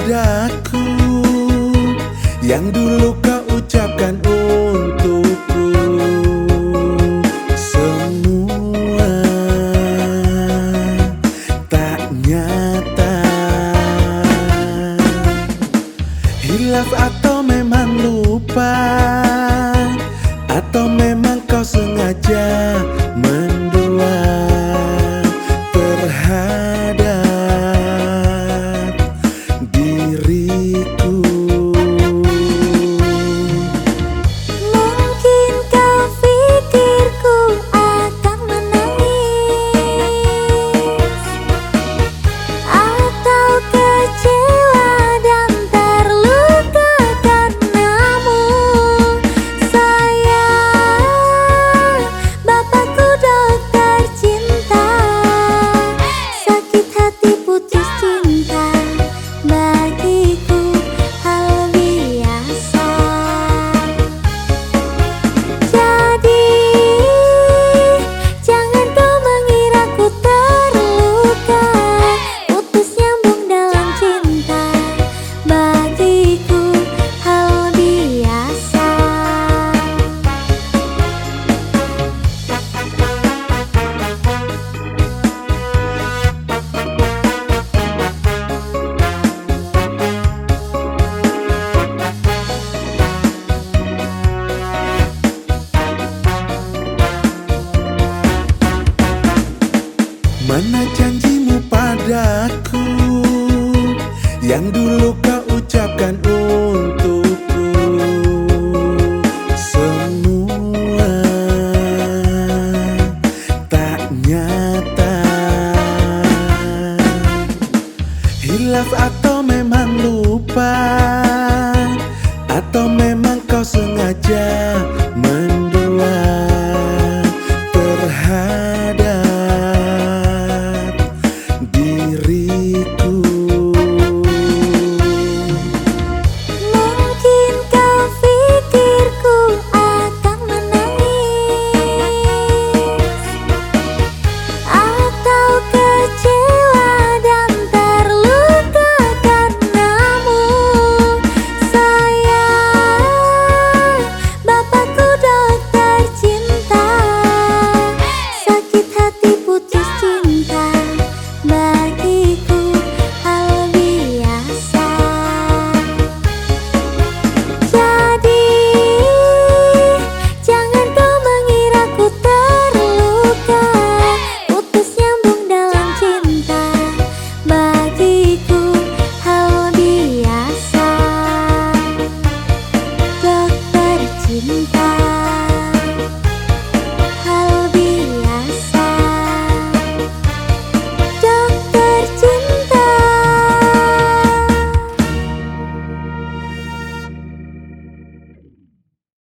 padaku Yang dulu kau ucapkan untukku. Semua tak nyata. Hilaf atau memang lupa Atau memang kau sengaja men yang dulu kau ucapkan untukku semua tak nyata. Hilaf atau memang lupa atau memang kau sengaja